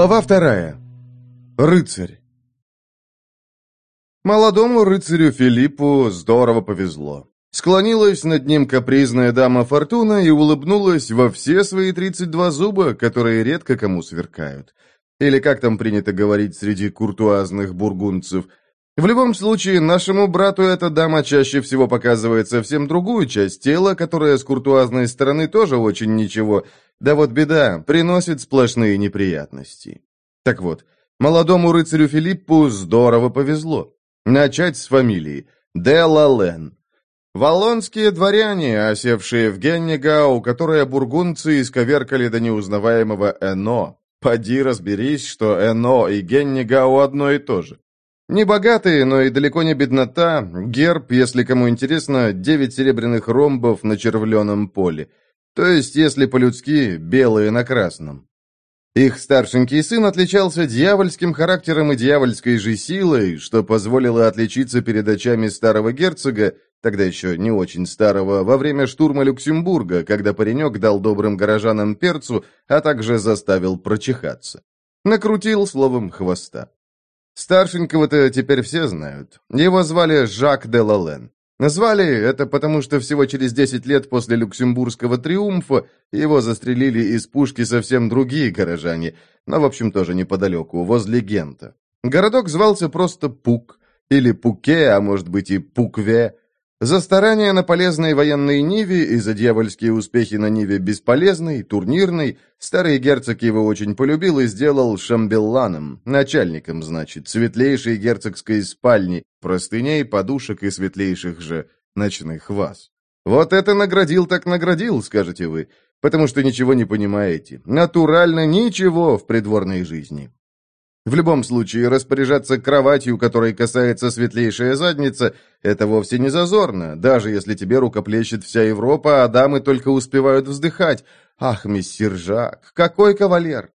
Глава вторая. Рыцарь. Молодому рыцарю Филиппу здорово повезло. Склонилась над ним капризная дама Фортуна и улыбнулась во все свои 32 зуба, которые редко кому сверкают. Или как там принято говорить среди куртуазных бургундцев. В любом случае, нашему брату эта дама чаще всего показывает совсем другую часть тела, которая с куртуазной стороны тоже очень ничего, да вот беда, приносит сплошные неприятности. Так вот, молодому рыцарю Филиппу здорово повезло. Начать с фамилии. Де Лален. Валлонские дворяне, осевшие в Геннигау, которые бургундцы исковеркали до неузнаваемого Эно. Поди разберись, что Эно и Геннигау одно и то же. Не богатые, но и далеко не беднота. Герб, если кому интересно, девять серебряных ромбов на червленом поле. То есть, если по-людски, белые на красном. Их старшенький сын отличался дьявольским характером и дьявольской же силой, что позволило отличиться перед очами старого герцога, тогда еще не очень старого, во время штурма Люксембурга, когда паренек дал добрым горожанам перцу, а также заставил прочихаться. Накрутил словом хвоста. Старшенького-то теперь все знают. Его звали Жак де Лален. Назвали это потому, что всего через 10 лет после Люксембургского триумфа его застрелили из пушки совсем другие горожане, но, в общем, тоже неподалеку, возле Гента. Городок звался просто Пук, или Пуке, а может быть и Пукве, за старания на полезной военной Ниве и за дьявольские успехи на Ниве бесполезной, турнирной, старый герцог его очень полюбил и сделал шамбелланом, начальником, значит, светлейшей герцогской спальни, простыней, подушек и светлейших же ночных ваз. Вот это наградил так наградил, скажете вы, потому что ничего не понимаете. Натурально ничего в придворной жизни. В любом случае, распоряжаться кроватью, которой касается светлейшая задница, это вовсе не зазорно, даже если тебе рукоплещет вся Европа, а дамы только успевают вздыхать. Ах, мессир Жак, какой кавалер!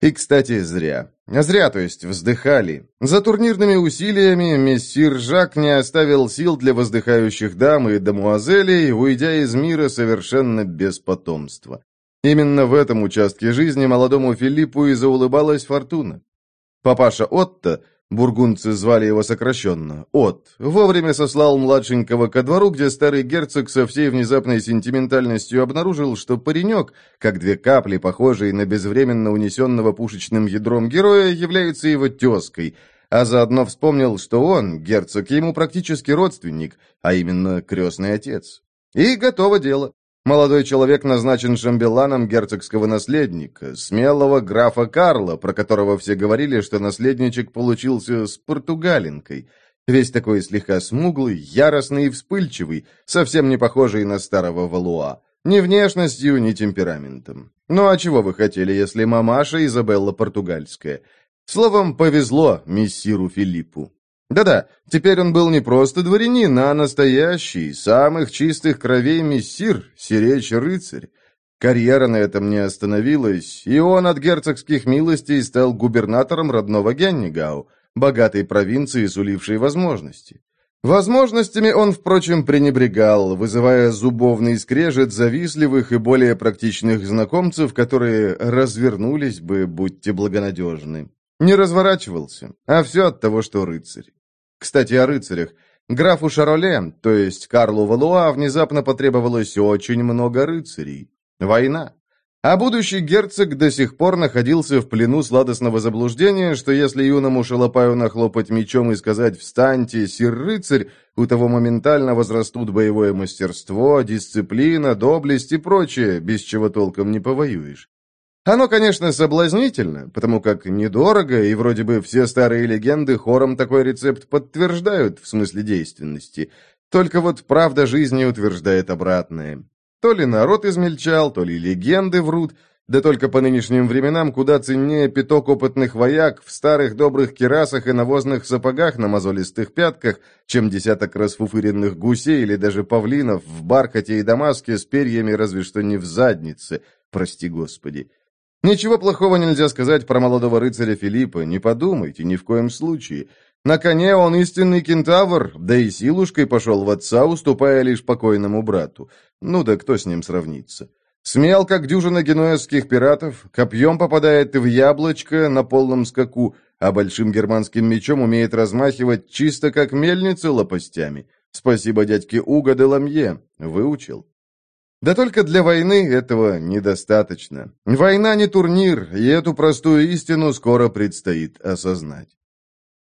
И, кстати, зря. Зря, то есть, вздыхали. За турнирными усилиями мессир Жак не оставил сил для воздыхающих дам и дамуазелей, уйдя из мира совершенно без потомства. Именно в этом участке жизни молодому Филиппу и заулыбалась фортуна. Папаша Отто, бургунцы звали его сокращенно, От, вовремя сослал младшенького ко двору, где старый герцог со всей внезапной сентиментальностью обнаружил, что паренек, как две капли, похожие на безвременно унесенного пушечным ядром героя, является его тезкой, а заодно вспомнил, что он, герцог, ему практически родственник, а именно крестный отец. И готово дело. Молодой человек назначен шамбеланом герцогского наследника, смелого графа Карла, про которого все говорили, что наследничек получился с португалинкой. Весь такой слегка смуглый, яростный и вспыльчивый, совсем не похожий на старого Валуа. Ни внешностью, ни темпераментом. Ну а чего вы хотели, если мамаша Изабелла португальская? Словом, повезло миссиру Филиппу. Да-да, теперь он был не просто дворянин, а настоящий, самых чистых кровей мессир, сиречь рыцарь. Карьера на этом не остановилась, и он от герцогских милостей стал губернатором родного Геннигау, богатой провинции, сулившей возможности. Возможностями он, впрочем, пренебрегал, вызывая зубовный скрежет завистливых и более практичных знакомцев, которые развернулись бы, будьте благонадежны. Не разворачивался, а все от того, что рыцарь. Кстати, о рыцарях. Графу Шароле, то есть Карлу Валуа, внезапно потребовалось очень много рыцарей. Война. А будущий герцог до сих пор находился в плену сладостного заблуждения, что если юному шалопаю нахлопать мечом и сказать «встаньте, сир-рыцарь», у того моментально возрастут боевое мастерство, дисциплина, доблесть и прочее, без чего толком не повоюешь. Оно, конечно, соблазнительно, потому как недорого, и вроде бы все старые легенды хором такой рецепт подтверждают в смысле действенности. Только вот правда жизни утверждает обратное. То ли народ измельчал, то ли легенды врут, да только по нынешним временам куда ценнее пяток опытных вояк в старых добрых керасах и навозных сапогах на мозолистых пятках, чем десяток расфуфыренных гусей или даже павлинов в бархате и дамаске с перьями разве что не в заднице, прости господи. Ничего плохого нельзя сказать про молодого рыцаря Филиппа, не подумайте, ни в коем случае. На коне он истинный кентавр, да и силушкой пошел в отца, уступая лишь покойному брату. Ну да кто с ним сравнится? Смел, как дюжина генуэзских пиратов, копьем попадает в яблочко на полном скаку, а большим германским мечом умеет размахивать чисто как мельница лопастями. Спасибо дядьке Уго де Ламье, выучил. Да только для войны этого недостаточно. Война не турнир, и эту простую истину скоро предстоит осознать.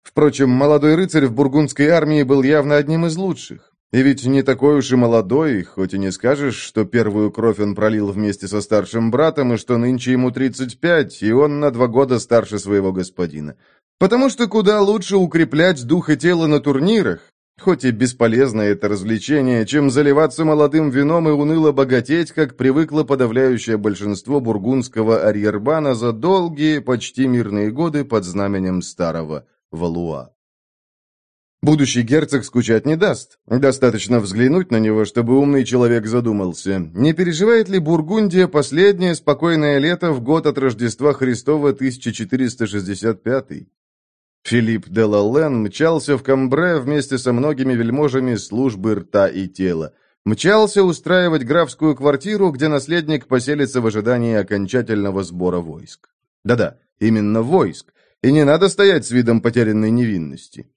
Впрочем, молодой рыцарь в бургундской армии был явно одним из лучших. И ведь не такой уж и молодой, хоть и не скажешь, что первую кровь он пролил вместе со старшим братом, и что нынче ему 35, и он на два года старше своего господина. Потому что куда лучше укреплять дух и тело на турнирах, хоть и бесполезное это развлечение, чем заливаться молодым вином и уныло богатеть, как привыкло подавляющее большинство бургундского арьербана за долгие, почти мирные годы под знаменем старого Валуа. Будущий герцог скучать не даст. Достаточно взглянуть на него, чтобы умный человек задумался, не переживает ли Бургундия последнее спокойное лето в год от Рождества Христова 1465 Филипп де Лаллен мчался в Камбре вместе со многими вельможами службы рта и тела. Мчался устраивать графскую квартиру, где наследник поселится в ожидании окончательного сбора войск. Да-да, именно войск. И не надо стоять с видом потерянной невинности.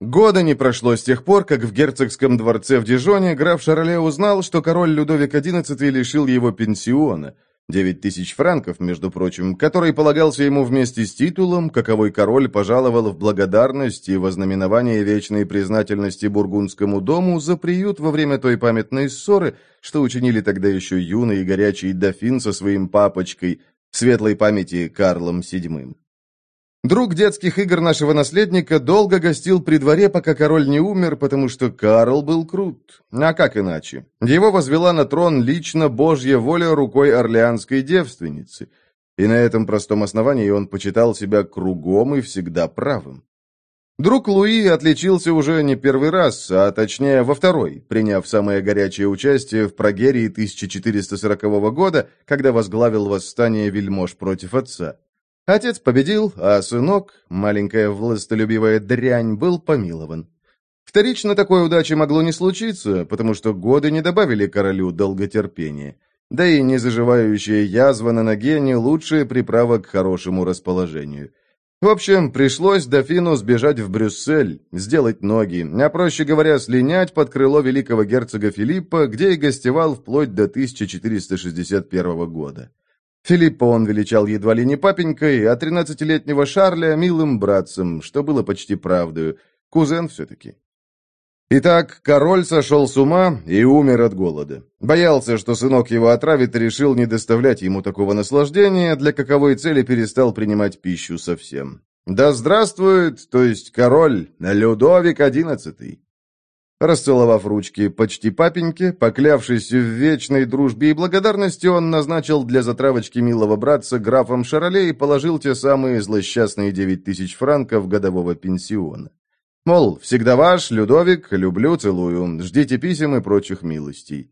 Года не прошло с тех пор, как в герцогском дворце в Дижоне граф Шарле узнал, что король Людовик XI лишил его пенсиона, 9 тысяч франков, между прочим, который полагался ему вместе с титулом, каковой король пожаловал в благодарность и вознаменование вечной признательности бургундскому дому за приют во время той памятной ссоры, что учинили тогда еще юный и горячий дофин со своим папочкой, светлой памяти Карлом VII. Друг детских игр нашего наследника долго гостил при дворе, пока король не умер, потому что Карл был крут. А как иначе? Его возвела на трон лично Божья воля рукой орлеанской девственницы. И на этом простом основании он почитал себя кругом и всегда правым. Друг Луи отличился уже не первый раз, а точнее во второй, приняв самое горячее участие в прогерии 1440 года, когда возглавил восстание вельмож против отца. Отец победил, а сынок, маленькая властолюбивая дрянь, был помилован. Вторично такой удачи могло не случиться, потому что годы не добавили королю долготерпения. Да и незаживающая язва на ноге не лучшая приправа к хорошему расположению. В общем, пришлось дофину сбежать в Брюссель, сделать ноги, а проще говоря, слинять под крыло великого герцога Филиппа, где и гостевал вплоть до 1461 года. Филиппа он величал едва ли не папенькой, а тринадцатилетнего Шарля — милым братцем, что было почти правдою. Кузен все-таки. Итак, король сошел с ума и умер от голода. Боялся, что сынок его отравит, и решил не доставлять ему такого наслаждения, для каковой цели перестал принимать пищу совсем. Да здравствует, то есть король, Людовик одиннадцатый. Расцеловав ручки почти папеньке, поклявшись в вечной дружбе и благодарности, он назначил для затравочки милого братца графом Шароле и положил те самые злосчастные девять тысяч франков годового пенсиона. Мол, всегда ваш, Людовик, люблю, целую, ждите писем и прочих милостей.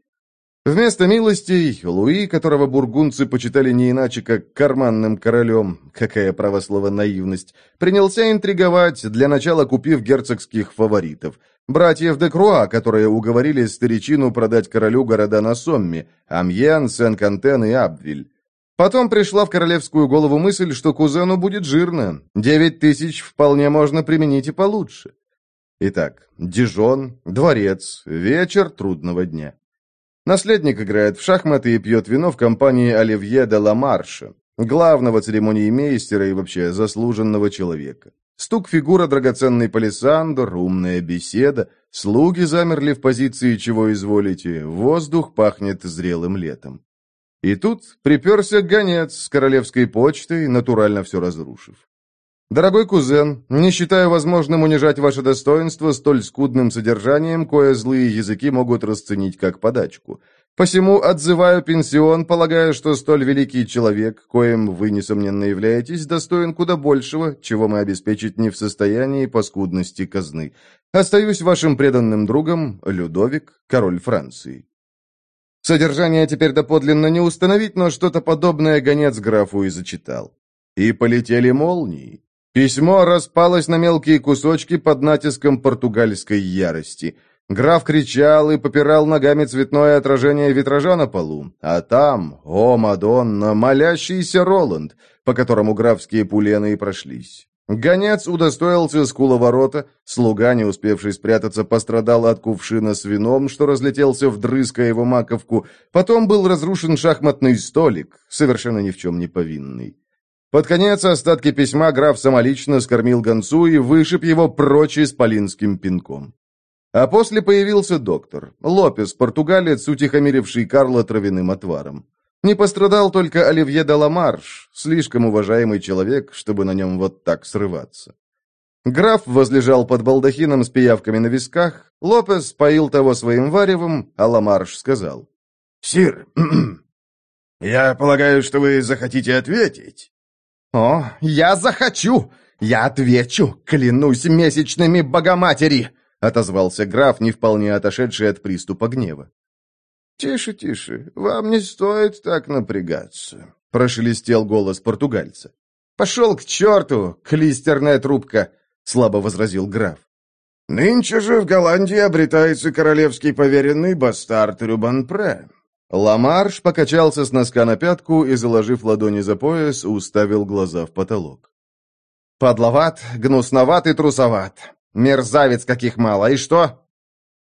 Вместо милостей, Луи, которого бургунцы почитали не иначе, как карманным королем, какая правослова наивность, принялся интриговать, для начала купив герцогских фаворитов – Братьев де Круа, которые уговорили старичину продать королю города на Сомме, Амьен, Сен-Кантен и Абвиль. Потом пришла в королевскую голову мысль, что кузену будет жирно. Девять тысяч вполне можно применить и получше. Итак, Дижон, дворец, вечер трудного дня. Наследник играет в шахматы и пьет вино в компании Оливье де Ла Марша, главного церемонии мейстера и вообще заслуженного человека. Стук фигура драгоценный палисандр, умная беседа, слуги замерли в позиции «чего изволите», воздух пахнет зрелым летом. И тут приперся гонец с королевской почтой, натурально все разрушив. «Дорогой кузен, не считаю возможным унижать ваше достоинство столь скудным содержанием, кое злые языки могут расценить как подачку. Посему отзываю пенсион, полагая, что столь великий человек, коим вы, несомненно, являетесь, достоин куда большего, чего мы обеспечить не в состоянии по скудности казны. Остаюсь вашим преданным другом, Людовик, король Франции. Содержание теперь доподлинно не установить, но что-то подобное гонец графу и зачитал. И полетели молнии. Письмо распалось на мелкие кусочки под натиском португальской ярости – Граф кричал и попирал ногами цветное отражение витража на полу, а там, о, Мадонна, молящийся Роланд, по которому графские пулены и прошлись. Гонец удостоился скуловорота, слуга, не успевший спрятаться, пострадал от кувшина с вином, что разлетелся вдрызг его маковку, потом был разрушен шахматный столик, совершенно ни в чем не повинный. Под конец остатки письма граф самолично скормил гонцу и вышиб его прочь исполинским пинком. А после появился доктор, Лопес, португалец, утихомиривший Карла травяным отваром. Не пострадал только Оливье де Ламарш, слишком уважаемый человек, чтобы на нем вот так срываться. Граф возлежал под балдахином с пиявками на висках, Лопес поил того своим варевом, а Ламарш сказал. «Сир, я полагаю, что вы захотите ответить?» «О, я захочу! Я отвечу, клянусь месячными Богоматери!» — отозвался граф, не вполне отошедший от приступа гнева. «Тише, тише, вам не стоит так напрягаться», — прошелестел голос португальца. «Пошел к черту, клистерная трубка», — слабо возразил граф. «Нынче же в Голландии обретается королевский поверенный бастард Рюбанпре». Ламарш покачался с носка на пятку и, заложив ладони за пояс, уставил глаза в потолок. «Подловат, гнусноват и трусоват. Мерзавец каких мало. И что?»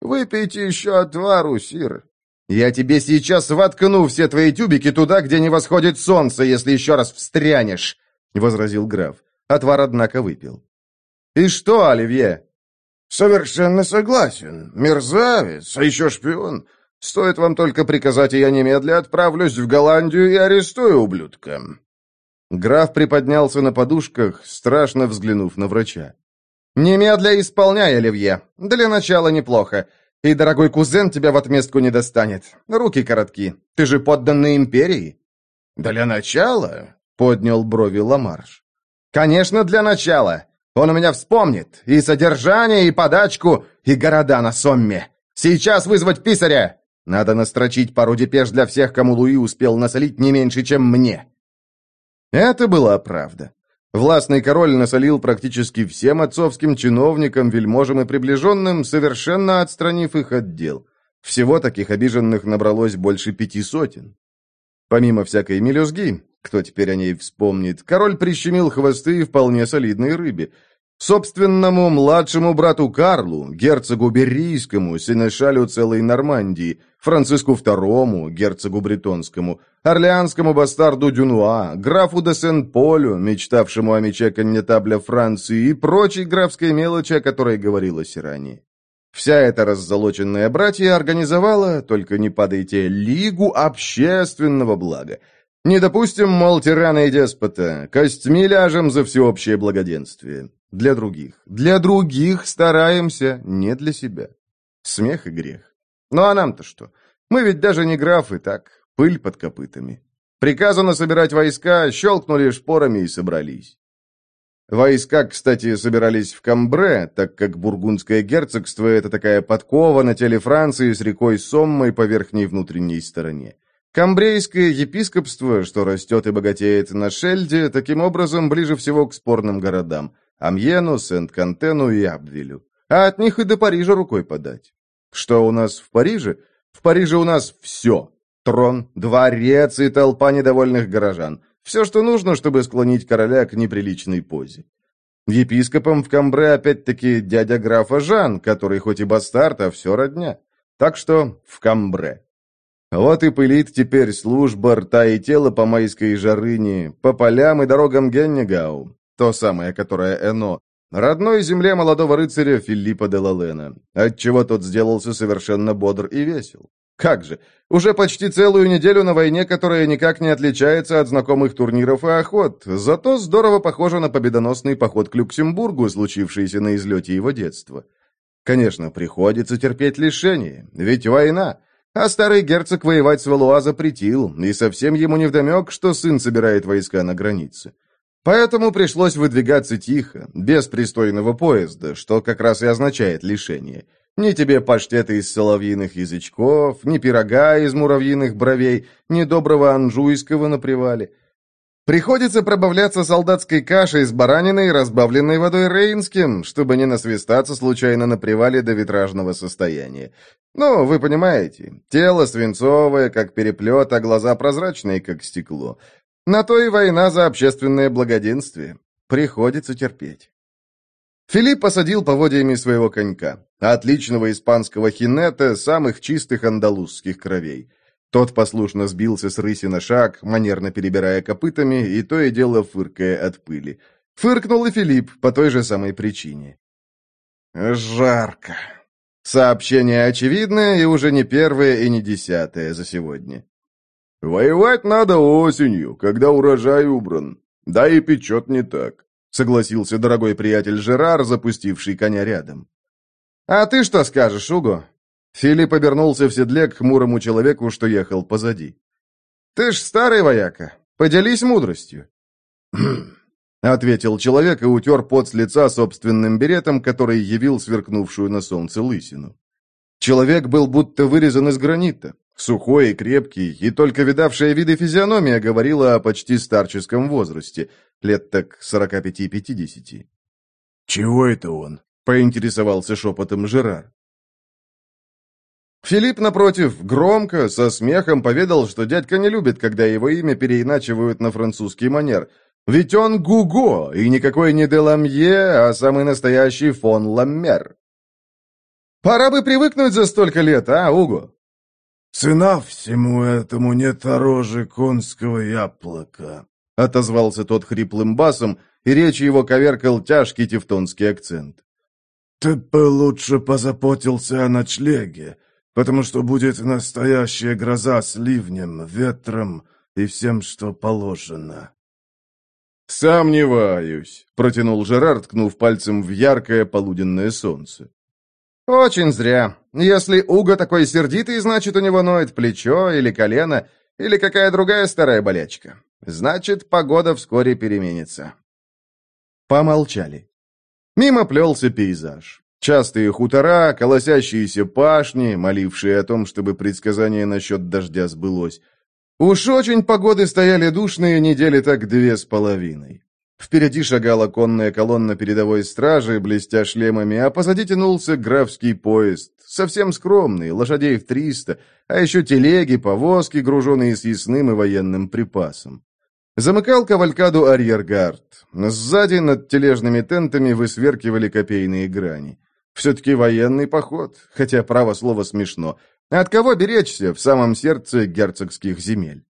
«Выпейте еще отвару, сир», «Я тебе сейчас воткну все твои тюбики туда, где не восходит солнце, если еще раз встрянешь», — возразил граф. Отвар, однако, выпил. «И что, Оливье?» «Совершенно согласен. Мерзавец, а еще шпион. Стоит вам только приказать, и я немедля отправлюсь в Голландию и арестую ублюдка». Граф приподнялся на подушках, страшно взглянув на врача. «Немедля исполняй, Оливье. Для начала неплохо. И дорогой кузен тебя в отместку не достанет. Руки коротки. Ты же подданный империи». «Для начала?» — поднял брови Ламарш. «Конечно, для начала. Он у меня вспомнит. И содержание, и подачку, и города на Сомме. Сейчас вызвать писаря. Надо настрочить пару депеш для всех, кому Луи успел насолить не меньше, чем мне». Это была правда. Властный король насолил практически всем отцовским чиновникам, вельможам и приближенным, совершенно отстранив их от дел. Всего таких обиженных набралось больше пяти сотен. Помимо всякой мелюзги, кто теперь о ней вспомнит, король прищемил хвосты вполне солидной рыбе, Собственному младшему брату Карлу, герцогу Берийскому, сенешалю целой Нормандии, Франциску II, герцогу Бретонскому, орлеанскому бастарду Дюнуа, графу де Сен-Полю, мечтавшему о мече коннетабля Франции и прочей графской мелочи, о которой говорилось ранее. Вся эта раззолоченная братья организовала, только не падайте, Лигу общественного блага. Не допустим, мол, тирана и деспота, костьми ляжем за всеобщее благоденствие. Для других. Для других стараемся, не для себя. Смех и грех. Ну а нам-то что? Мы ведь даже не графы, так, пыль под копытами. Приказано собирать войска, щелкнули шпорами и собрались. Войска, кстати, собирались в Камбре, так как бургундское герцогство – это такая подкова на теле Франции с рекой Соммой по верхней внутренней стороне. Камбрейское епископство, что растет и богатеет на Шельде, таким образом ближе всего к спорным городам. Амьену, Сент-Кантену и Абвилю. А от них и до Парижа рукой подать. Что у нас в Париже? В Париже у нас все. Трон, дворец и толпа недовольных горожан. Все, что нужно, чтобы склонить короля к неприличной позе. Епископом в Камбре опять-таки дядя графа Жан, который хоть и бастард, а все родня. Так что в Камбре. Вот и пылит теперь служба рта и тела по майской жарыне, по полям и дорогам Геннегау то самое, которое Эно, родной земле молодого рыцаря Филиппа де Лалена, отчего тот сделался совершенно бодр и весел. Как же, уже почти целую неделю на войне, которая никак не отличается от знакомых турниров и охот, зато здорово похожа на победоносный поход к Люксембургу, случившийся на излете его детства. Конечно, приходится терпеть лишение, ведь война, а старый герцог воевать с Валуа запретил, и совсем ему невдомек, что сын собирает войска на границе. Поэтому пришлось выдвигаться тихо, без пристойного поезда, что как раз и означает лишение. Ни тебе паштета из соловьиных язычков, ни пирога из муравьиных бровей, ни доброго анжуйского на привале. Приходится пробавляться солдатской кашей с бараниной, разбавленной водой рейнским, чтобы не насвистаться случайно на привале до витражного состояния. Ну, вы понимаете, тело свинцовое, как переплет, а глаза прозрачные, как стекло. На то и война за общественное благоденствие. Приходится терпеть. Филипп посадил поводьями своего конька, отличного испанского хинета, самых чистых андалузских кровей. Тот послушно сбился с рыси на шаг, манерно перебирая копытами и то и дело фыркая от пыли. Фыркнул и Филипп по той же самой причине. «Жарко». Сообщение очевидное и уже не первое и не десятое за сегодня. «Воевать надо осенью, когда урожай убран. Да и печет не так», — согласился дорогой приятель Жерар, запустивший коня рядом. «А ты что скажешь, Уго?» Филипп обернулся в седле к хмурому человеку, что ехал позади. «Ты ж старый вояка. Поделись мудростью». Ответил человек и утер пот с лица собственным беретом, который явил сверкнувшую на солнце лысину. Человек был будто вырезан из гранита, сухой и крепкий, и только видавшая виды физиономия говорила о почти старческом возрасте, лет так сорока пяти-пятидесяти. «Чего это он?» — поинтересовался шепотом Жерар. Филипп, напротив, громко, со смехом поведал, что дядька не любит, когда его имя переиначивают на французский манер. Ведь он Гуго, и никакой не Деламье, а самый настоящий фон Ламмер. Пора бы привыкнуть за столько лет, а, Уго? «Цена всему этому не дороже конского яблока», — отозвался тот хриплым басом, и речь его коверкал тяжкий тевтонский акцент. «Ты бы лучше позаботился о ночлеге потому что будет настоящая гроза с ливнем, ветром и всем, что положено». «Сомневаюсь», — протянул Жерар, ткнув пальцем в яркое полуденное солнце. «Очень зря. Если Уго такой сердитый, значит, у него ноет плечо или колено, или какая другая старая болячка. Значит, погода вскоре переменится». Помолчали. Мимо плелся пейзаж. Частые хутора, колосящиеся пашни, молившие о том, чтобы предсказание насчет дождя сбылось. Уж очень погоды стояли душные недели так две с половиной. Впереди шагала конная колонна передовой стражи, блестя шлемами, а позади тянулся графский поезд, совсем скромный, лошадей в триста, а еще телеги, повозки, груженные съестным и военным припасом. Замыкал кавалькаду арьергард. Сзади над тележными тентами высверкивали копейные грани. Все-таки военный поход, хотя право слово смешно. От кого беречься в самом сердце герцогских земель?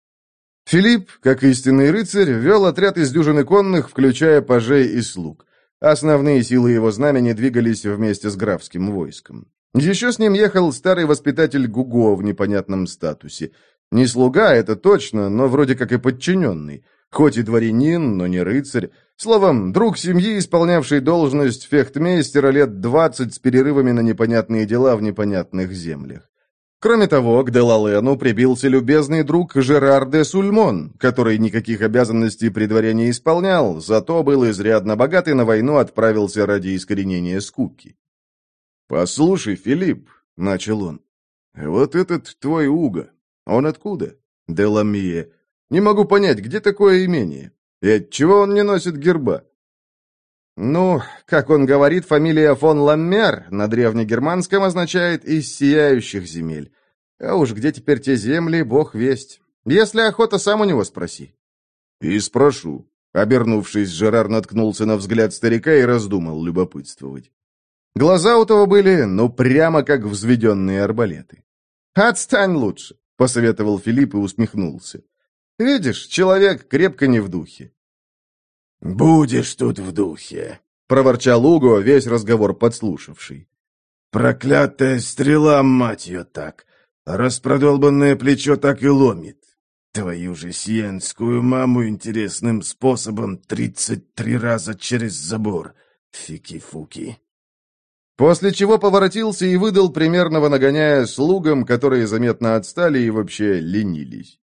Филипп, как истинный рыцарь, вел отряд из дюжины конных, включая пажей и слуг. Основные силы его знамени двигались вместе с графским войском. Еще с ним ехал старый воспитатель Гуго в непонятном статусе. Не слуга, это точно, но вроде как и подчиненный. Хоть и дворянин, но не рыцарь. Словом, друг семьи, исполнявший должность фехтмейстера лет двадцать с перерывами на непонятные дела в непонятных землях. Кроме того, к Делалену прибился любезный друг Жерар де Сульмон, который никаких обязанностей при дворе не исполнял, зато был изрядно богат и на войну отправился ради искоренения скуки. «Послушай, Филипп», — начал он, — «вот этот твой Уго, он откуда?» «Деламие. Не могу понять, где такое имение? И отчего он не носит герба? Ну, как он говорит, фамилия фон Ламмер на древнегерманском означает «из сияющих земель». А уж где теперь те земли, бог весть. Если охота, сам у него спроси. И спрошу. Обернувшись, Жерар наткнулся на взгляд старика и раздумал любопытствовать. Глаза у того были, ну, прямо как взведенные арбалеты. «Отстань лучше», — посоветовал Филипп и усмехнулся. Видишь, человек крепко не в духе. «Будешь тут в духе», — проворчал Уго, весь разговор подслушавший. «Проклятая стрела, мать ее, так! Распродолбанное плечо так и ломит. Твою же сиенскую маму интересным способом тридцать три раза через забор. Фики-фуки». После чего поворотился и выдал примерного нагоняя слугам, которые заметно отстали и вообще ленились.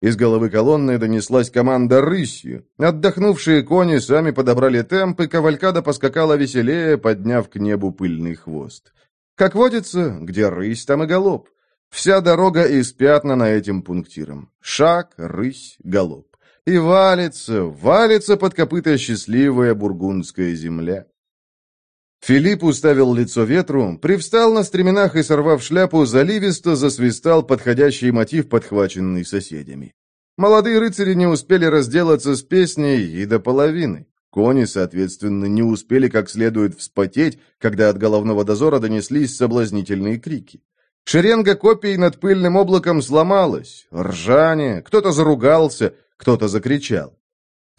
Из головы колонны донеслась команда рысью. Отдохнувшие кони сами подобрали темп, и кавалькада поскакала веселее, подняв к небу пыльный хвост. Как водится, где рысь, там и галоп. Вся дорога испятнана этим пунктиром. Шаг, рысь, галоп. и валится, валится под копыта счастливая бургундская земля. Филипп уставил лицо ветру, привстал на стременах и, сорвав шляпу, заливисто засвистал подходящий мотив, подхваченный соседями. Молодые рыцари не успели разделаться с песней и до половины. Кони, соответственно, не успели как следует вспотеть, когда от головного дозора донеслись соблазнительные крики. Шеренга копий над пыльным облаком сломалась. Ржание, кто-то заругался, кто-то закричал.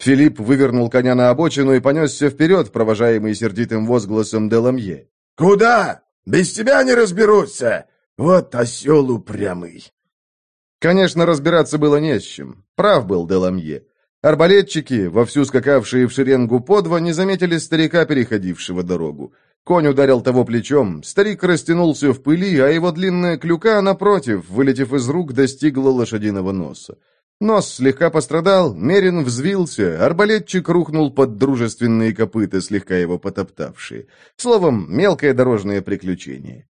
Филипп вывернул коня на обочину и понесся вперед, провожаемый сердитым возгласом Деламье. «Куда? Без тебя не разберутся! Вот осел упрямый!» Конечно, разбираться было не с чем. Прав был Деламье. Арбалетчики, вовсю скакавшие в шеренгу по два, не заметили старика, переходившего дорогу. Конь ударил того плечом, старик растянулся в пыли, а его длинная клюка, напротив, вылетев из рук, достигла лошадиного носа. Нос слегка пострадал, Мерин взвился, арбалетчик рухнул под дружественные копыта, слегка его потоптавшие. Словом, мелкое дорожное приключение.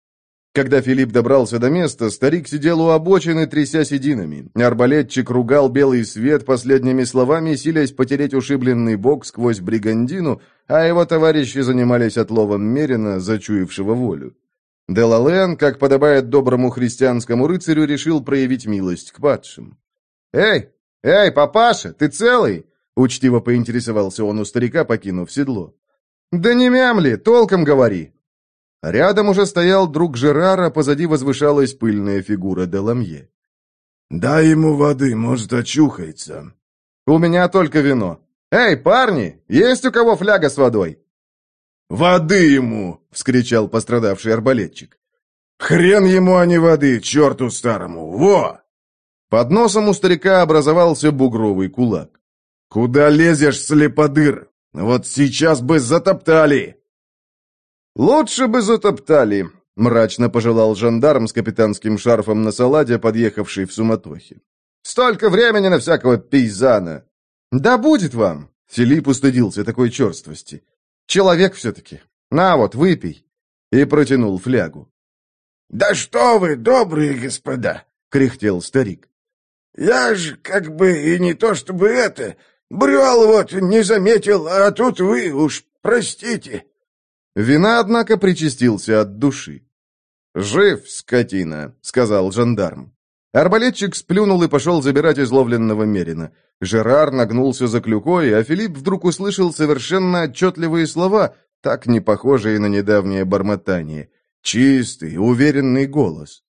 Когда Филипп добрался до места, старик сидел у обочины, тряся сединами. Арбалетчик ругал белый свет последними словами, силясь потереть ушибленный бок сквозь бригандину, а его товарищи занимались отловом Мерина, зачуявшего волю. Делален, как подобает доброму христианскому рыцарю, решил проявить милость к падшим. «Эй, эй, папаша, ты целый?» — учтиво поинтересовался он у старика, покинув седло. «Да не мямли, толком говори!» Рядом уже стоял друг Жерара, позади возвышалась пыльная фигура Деламье. «Дай ему воды, может, очухается». «У меня только вино. Эй, парни, есть у кого фляга с водой?» «Воды ему!» — вскричал пострадавший арбалетчик. «Хрен ему, а не воды, черту старому! Во!» Под носом у старика образовался бугровый кулак. «Куда лезешь, слеподыр? Вот сейчас бы затоптали!» «Лучше бы затоптали», — мрачно пожелал жандарм с капитанским шарфом на саладе, подъехавший в суматохе. «Столько времени на всякого пейзана!» «Да будет вам!» — Филипп устыдился такой черствости. «Человек все-таки. На вот, выпей!» И протянул флягу. «Да что вы, добрые господа!» — кряхтел старик. Я ж как бы и не то чтобы это... Брел вот, не заметил, а тут вы уж простите». Вина, однако, причастился от души. «Жив, скотина», — сказал жандарм. Арбалетчик сплюнул и пошел забирать изловленного Мерина. Жерар нагнулся за клюкой, а Филипп вдруг услышал совершенно отчетливые слова, так не похожие на недавнее бормотание. Чистый, уверенный голос.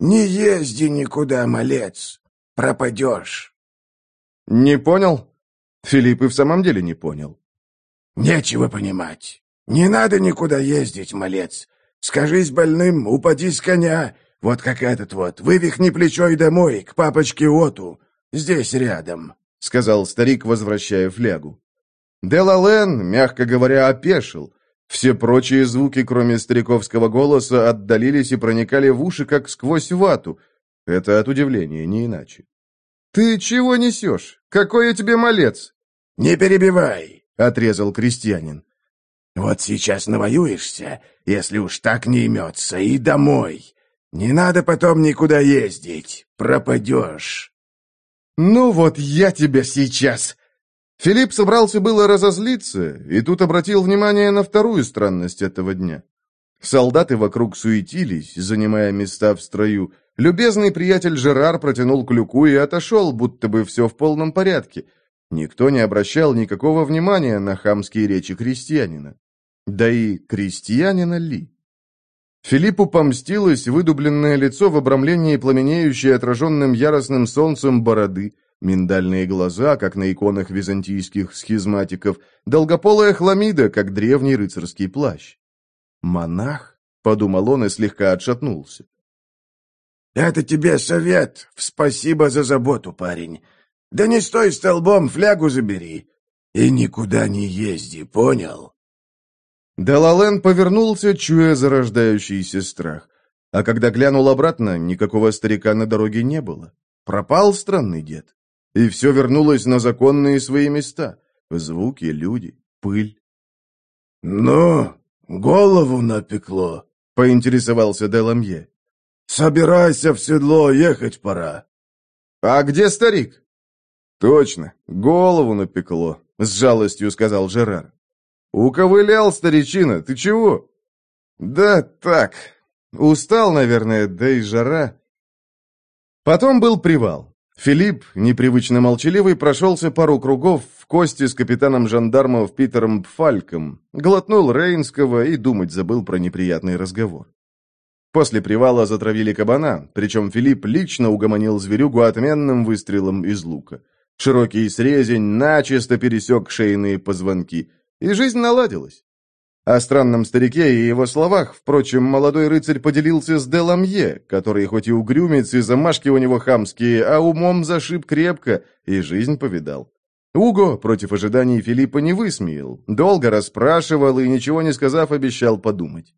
«Не езди никуда, малец пропадешь». «Не понял?» Филипп и в самом деле не понял. «Нечего понимать. Не надо никуда ездить, малец. Скажись больным, упади с коня, вот как этот вот, вывихни плечо и домой, к папочке Оту, здесь рядом», — сказал старик, возвращая флягу. Делален, мягко говоря, опешил. Все прочие звуки, кроме стариковского голоса, отдалились и проникали в уши, как сквозь вату, это от удивления, не иначе. «Ты чего несешь? Какой я тебе малец?» «Не перебивай», — отрезал крестьянин. «Вот сейчас навоюешься, если уж так не имется, и домой. Не надо потом никуда ездить, пропадешь». «Ну вот я тебя сейчас!» Филипп собрался было разозлиться, и тут обратил внимание на вторую странность этого дня. Солдаты вокруг суетились, занимая места в строю, Любезный приятель Жерар протянул клюку и отошел, будто бы все в полном порядке. Никто не обращал никакого внимания на хамские речи крестьянина. Да и крестьянина ли? Филиппу помстилось выдубленное лицо в обрамлении пламенеющей отраженным яростным солнцем бороды, миндальные глаза, как на иконах византийских схизматиков, долгополая хламида, как древний рыцарский плащ. «Монах?» — подумал он и слегка отшатнулся. «Это тебе совет. Спасибо за заботу, парень. Да не стой столбом, флягу забери. И никуда не езди, понял?» Делален повернулся, чуя зарождающийся страх. А когда глянул обратно, никакого старика на дороге не было. Пропал странный дед. И все вернулось на законные свои места. Звуки, люди, пыль. «Ну, голову напекло», — поинтересовался Деламье. «Собирайся в седло, ехать пора». «А где старик?» «Точно, голову напекло», — с жалостью сказал Жерар. «Уковылял, старичина, ты чего?» «Да так, устал, наверное, да и жара». Потом был привал. Филипп, непривычно молчаливый, прошелся пару кругов в кости с капитаном жандармов Питером Пфальком, глотнул Рейнского и думать забыл про неприятный разговор. После привала затравили кабана, причем Филипп лично угомонил зверюгу отменным выстрелом из лука. Широкий срезень начисто пересек шейные позвонки, и жизнь наладилась. О странном старике и его словах, впрочем, молодой рыцарь поделился с Деламье, который хоть и угрюмец, и замашки у него хамские, а умом зашиб крепко, и жизнь повидал. Уго против ожиданий Филиппа не высмеял, долго расспрашивал и, ничего не сказав, обещал подумать.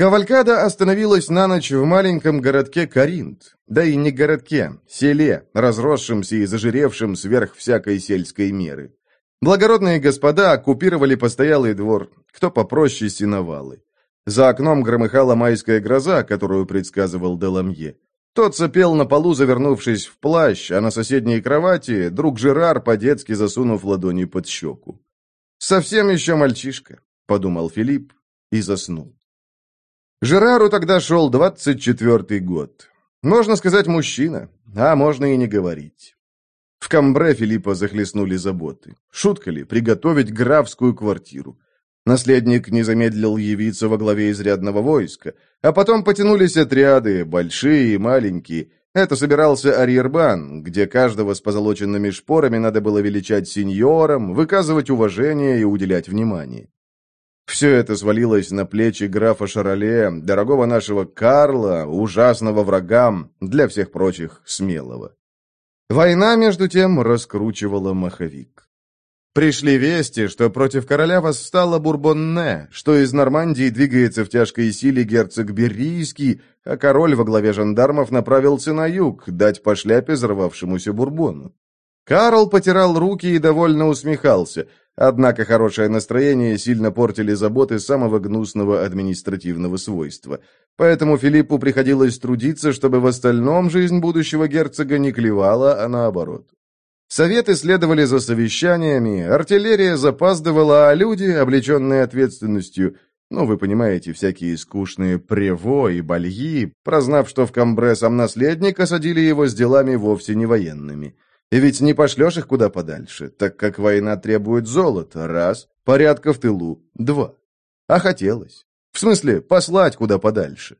Кавалькада остановилась на ночь в маленьком городке Каринт. Да и не городке, селе, разросшемся и зажиревшем сверх всякой сельской меры. Благородные господа оккупировали постоялый двор, кто попроще синовалы. За окном громыхала майская гроза, которую предсказывал Деламье. Тот сопел на полу, завернувшись в плащ, а на соседней кровати друг Жерар, по-детски засунув ладони под щеку. «Совсем еще мальчишка», — подумал Филипп и заснул. Жерару тогда шел двадцать четвертый год. Можно сказать, мужчина, а можно и не говорить. В Камбре Филиппа захлестнули заботы. Шутка ли, приготовить графскую квартиру. Наследник не замедлил явиться во главе изрядного войска, а потом потянулись отряды, большие и маленькие. Это собирался Арьербан, где каждого с позолоченными шпорами надо было величать сеньором, выказывать уважение и уделять внимание. Все это свалилось на плечи графа Шароле, дорогого нашего Карла, ужасного врагам, для всех прочих смелого. Война, между тем, раскручивала маховик. Пришли вести, что против короля восстала Бурбонне, что из Нормандии двигается в тяжкой силе герцог Берийский, а король во главе жандармов направился на юг, дать по шляпе взорвавшемуся Бурбону. Карл потирал руки и довольно усмехался, Однако хорошее настроение сильно портили заботы самого гнусного административного свойства. Поэтому Филиппу приходилось трудиться, чтобы в остальном жизнь будущего герцога не клевала, а наоборот. Советы следовали за совещаниями, артиллерия запаздывала, а люди, облеченные ответственностью, ну, вы понимаете, всякие скучные прево и бальи, прознав, что в Камбре сам наследник, осадили его с делами вовсе не военными – и ведь не пошлешь их куда подальше, так как война требует золота, раз, порядка в тылу, два. А хотелось. В смысле, послать куда подальше.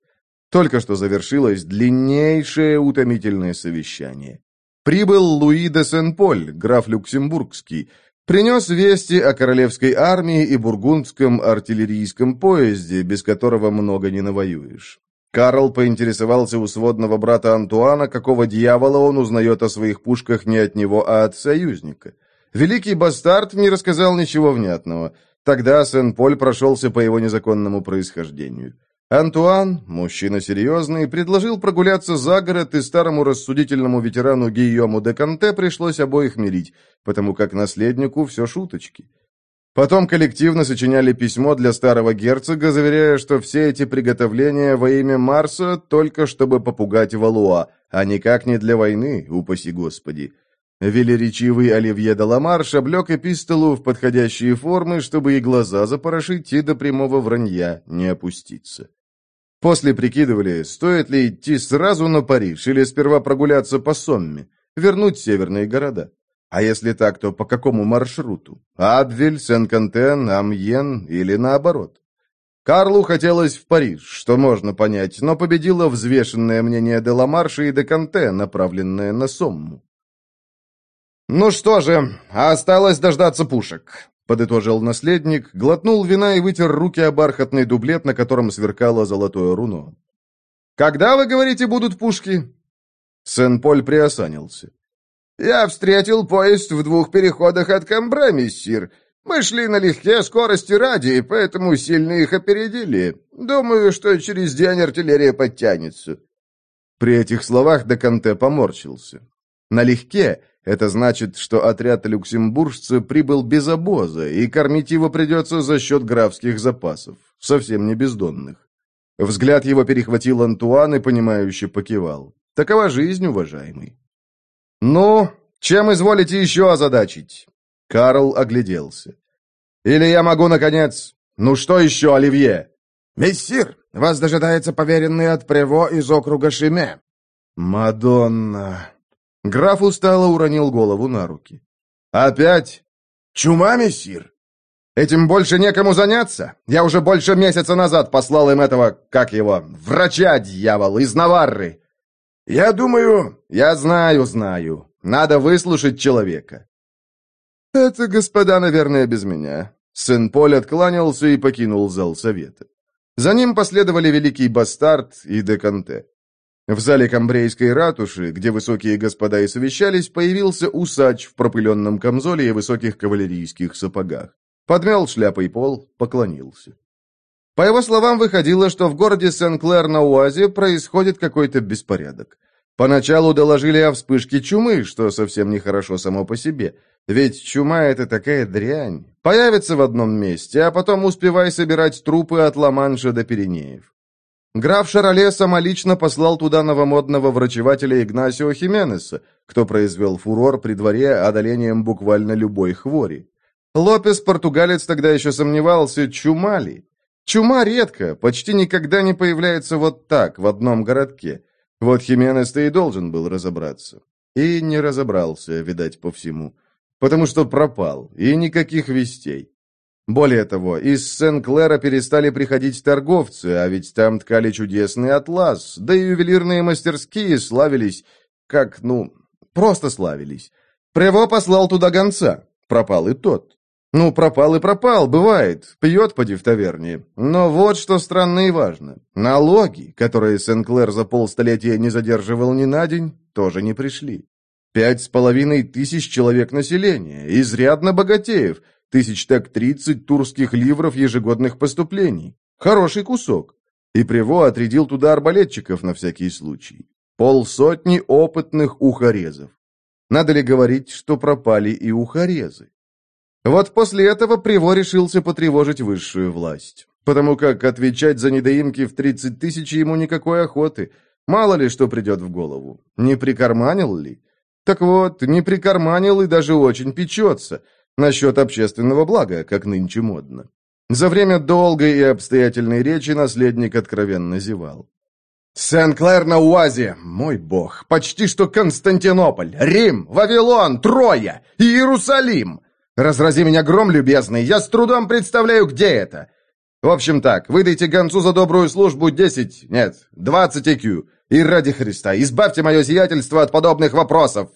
Только что завершилось длиннейшее утомительное совещание. Прибыл Луи де Сен-Поль, граф Люксембургский, принес вести о королевской армии и бургундском артиллерийском поезде, без которого много не навоюешь. Карл поинтересовался у сводного брата Антуана, какого дьявола он узнает о своих пушках не от него, а от союзника. Великий бастард не рассказал ничего внятного. Тогда Сен-Поль прошелся по его незаконному происхождению. Антуан, мужчина серьезный, предложил прогуляться за город, и старому рассудительному ветерану Гийому де Канте пришлось обоих мирить, потому как наследнику все шуточки. Потом коллективно сочиняли письмо для старого герцога, заверяя, что все эти приготовления во имя Марса только чтобы попугать Валуа, а никак не для войны, упаси Господи. Велеречивый Оливье Даламарш облег эпистолу в подходящие формы, чтобы и глаза запорошить, и до прямого вранья не опуститься. После прикидывали, стоит ли идти сразу на Париж или сперва прогуляться по Сомме, вернуть северные города. А если так, то по какому маршруту? Адвиль, Сен-Кантен, Амьен или наоборот? Карлу хотелось в Париж, что можно понять, но победило взвешенное мнение Деламарша и де Канте, направленное на Сомму. «Ну что же, осталось дождаться пушек», — подытожил наследник, глотнул вина и вытер руки о бархатный дублет, на котором сверкало золотое руно. «Когда, вы говорите, будут пушки?» Сен-Поль приосанился. «Я встретил поезд в двух переходах от Камбре, миссир. Мы шли налегке скорости ради, поэтому сильно их опередили. Думаю, что через день артиллерия подтянется». При этих словах Деканте поморщился. «Налегке» — это значит, что отряд люксембуржца прибыл без обоза, и кормить его придется за счет графских запасов, совсем не бездонных. Взгляд его перехватил Антуан и, понимающе покивал. «Такова жизнь, уважаемый». «Ну, Чем изволите еще озадачить?» Карл огляделся. «Или я могу, наконец... Ну что еще, Оливье?» «Мессир, вас дожидается поверенный от Прево из округа Шиме». «Мадонна...» Граф устало уронил голову на руки. «Опять?» «Чума, мессир?» «Этим больше некому заняться? Я уже больше месяца назад послал им этого, как его, врача, дьявол, из Наварры!» «Я думаю...» «Я знаю, знаю. Надо выслушать человека». «Это, господа, наверное, без меня». Сын Поль откланялся и покинул зал совета. За ним последовали Великий Бастард и Деканте. В зале Камбрейской ратуши, где высокие господа и совещались, появился усач в пропыленном камзоле и высоких кавалерийских сапогах. Подмел шляпой пол, поклонился. По его словам, выходило, что в городе Сен-Клэр-на-Уазе происходит какой-то беспорядок. Поначалу доложили о вспышке чумы, что совсем нехорошо само по себе. Ведь чума — это такая дрянь. Появится в одном месте, а потом успевай собирать трупы от Ла-Манша до Пиренеев. Граф Шароле самолично послал туда новомодного врачевателя Игнасио Хименеса, кто произвел фурор при дворе одолением буквально любой хвори. Лопес-португалец тогда еще сомневался, чума ли. Чума редко, почти никогда не появляется вот так, в одном городке. Вот Хименес-то и должен был разобраться. И не разобрался, видать, по всему. Потому что пропал, и никаких вестей. Более того, из Сен-Клэра перестали приходить торговцы, а ведь там ткали чудесный атлас, да и ювелирные мастерские славились, как, ну, просто славились. Прево послал туда гонца, пропал и тот. Ну, пропал и пропал, бывает, пьет поди в таверне. Но вот что странно и важно. Налоги, которые Сен-Клэр за полстолетия не задерживал ни на день, тоже не пришли. Пять с половиной тысяч человек населения, изрядно богатеев, Тысяч так тридцать турских ливров ежегодных поступлений. Хороший кусок. И Приво отрядил туда арбалетчиков на всякий случай. Полсотни опытных ухорезов. Надо ли говорить, что пропали и ухорезы? Вот после этого Приво решился потревожить высшую власть. Потому как отвечать за недоимки в 30 тысяч ему никакой охоты. Мало ли что придет в голову. Не прикарманил ли? Так вот, не прикарманил и даже очень печется – насчет общественного блага, как нынче модно. За время долгой и обстоятельной речи наследник откровенно зевал. «Сен-Клэр на Уазе, мой бог, почти что Константинополь, Рим, Вавилон, Троя, Иерусалим! Разрази меня гром, любезный, я с трудом представляю, где это!» В общем так, выдайте гонцу за добрую службу десять, нет, двадцать IQ. И ради Христа, избавьте мое сиятельство от подобных вопросов.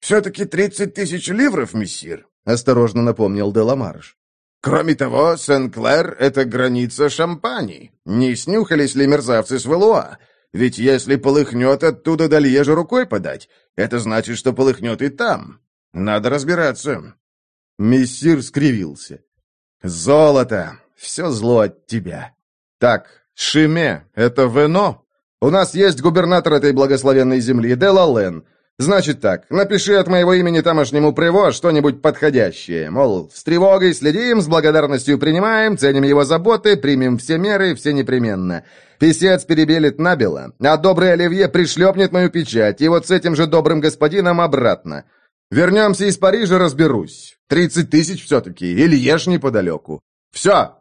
Все-таки тридцать тысяч ливров, мессир. — осторожно напомнил Деламарш. «Кроме того, Сен-Клэр — это граница Шампани. Не снюхались ли мерзавцы с Валуа? Ведь если полыхнет, оттуда до Льежа рукой подать. Это значит, что полыхнет и там. Надо разбираться». Мессир скривился. «Золото! Все зло от тебя. Так, Шиме — это вино. У нас есть губернатор этой благословенной земли, Делален. Значит так, напиши от моего имени тамошнему Приво что-нибудь подходящее. Мол, с тревогой следим, с благодарностью принимаем, ценим его заботы, примем все меры, все непременно. Писец перебелит набело, а добрый Оливье пришлепнет мою печать, и вот с этим же добрым господином обратно. Вернемся из Парижа, разберусь. Тридцать тысяч все-таки, или ешь неподалеку. Все!»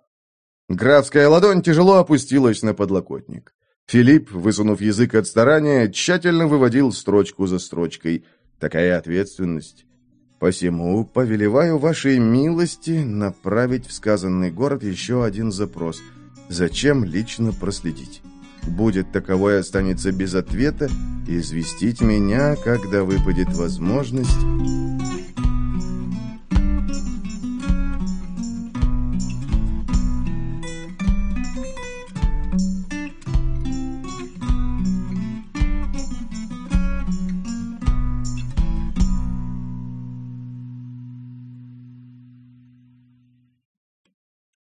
Графская ладонь тяжело опустилась на подлокотник. Филипп, высунув язык от старания, тщательно выводил строчку за строчкой. Такая ответственность. Посему повелеваю вашей милости направить в сказанный город еще один запрос. Зачем лично проследить? Будет таковой останется без ответа, известить меня, когда выпадет возможность